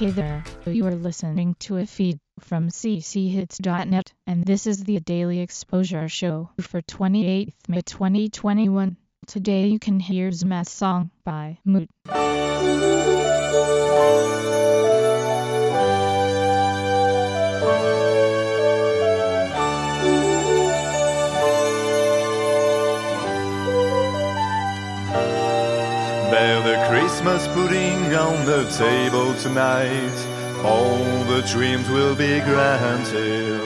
Hey there, you are listening to a feed from cchits.net, and this is the Daily Exposure Show for 28th May 2021. Today you can hear Zma's song by Moot. Bear the Christmas pudding on the table tonight. All the dreams will be granted.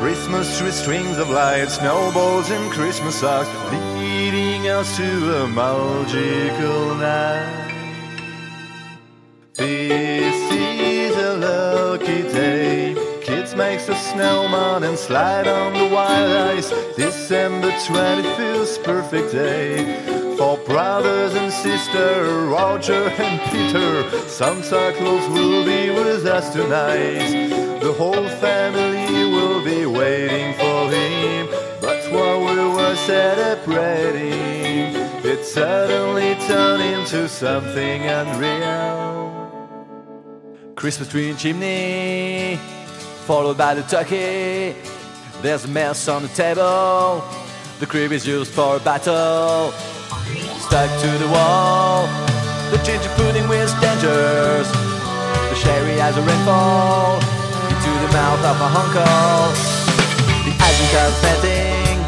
Christmas tree strings of light, snowballs and Christmas socks, leading us to a magical night. This is a lucky day. Kids makes a snowman and slide on the wild ice. December 25th, perfect day. Sisters, Roger and Peter, Santa Claus will be with us tonight. The whole family will be waiting for him. But while we were celebrating, it suddenly turned into something unreal. Christmas tree and chimney, followed by the turkey. There's a mess on the table. The crib is used for a battle. Stuck to the wall. The ginger pudding with dangers. The sherry has a rainfall into the mouth of my uncle. The icing starts melting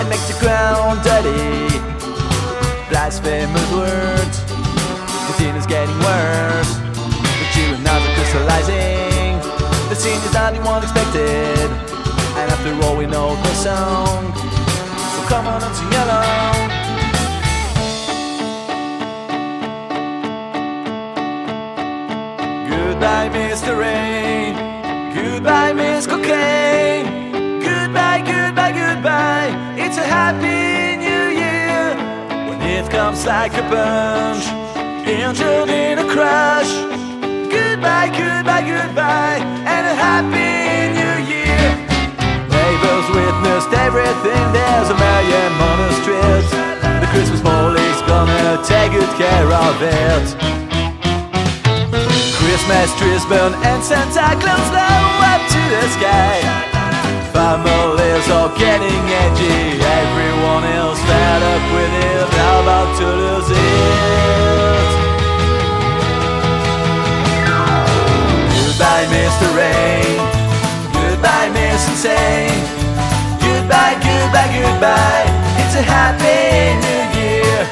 and makes the ground dirty. Blasphemous words. The scene is getting worse. The children are crystallizing. The scene is not what expected. And after all, we know the song. So come on and sing. Goodbye, Miss Cocaine. Goodbye, goodbye, goodbye. It's a happy new year. When it comes like a punch, injured in a crash. Goodbye, goodbye, goodbye, and a happy new year. Neighbors witnessed everything. There's a million on the. The Christmas police gonna take good care of it. Christmas trees burn and Santa Claus blow up to the sky. Families are getting edgy, everyone else fed up with it, about to lose it. Goodbye, Mr. Rain. Goodbye, Miss Insane. Goodbye, goodbye, goodbye. It's a happy new year.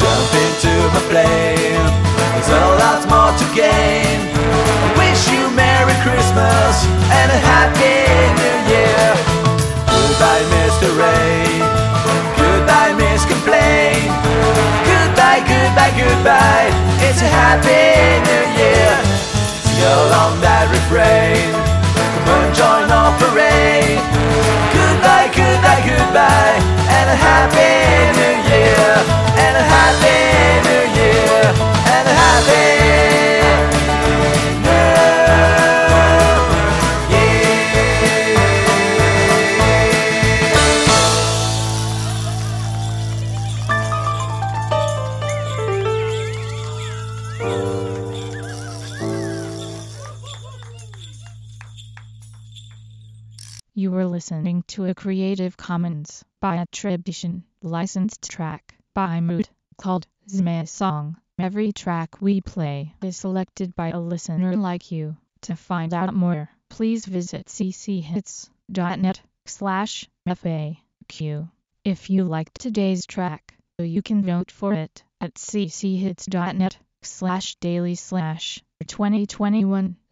Jump into my plane. There's a lot more to gain. I wish you Merry Christmas and a Happy New Year. Goodbye, Mr. Rain. Goodbye, Miss Complain. Goodbye, goodbye, goodbye. It's a Happy New Year. Sing along that refrain. Come and join our parade. Goodbye, goodbye, goodbye, and a Happy Listening to a Creative Commons by attribution licensed track by Mood called Zma Song. Every track we play is selected by a listener like you. To find out more, please visit cchits.net slash FAQ. If you liked today's track, you can vote for it at cchits.net slash daily slash 2021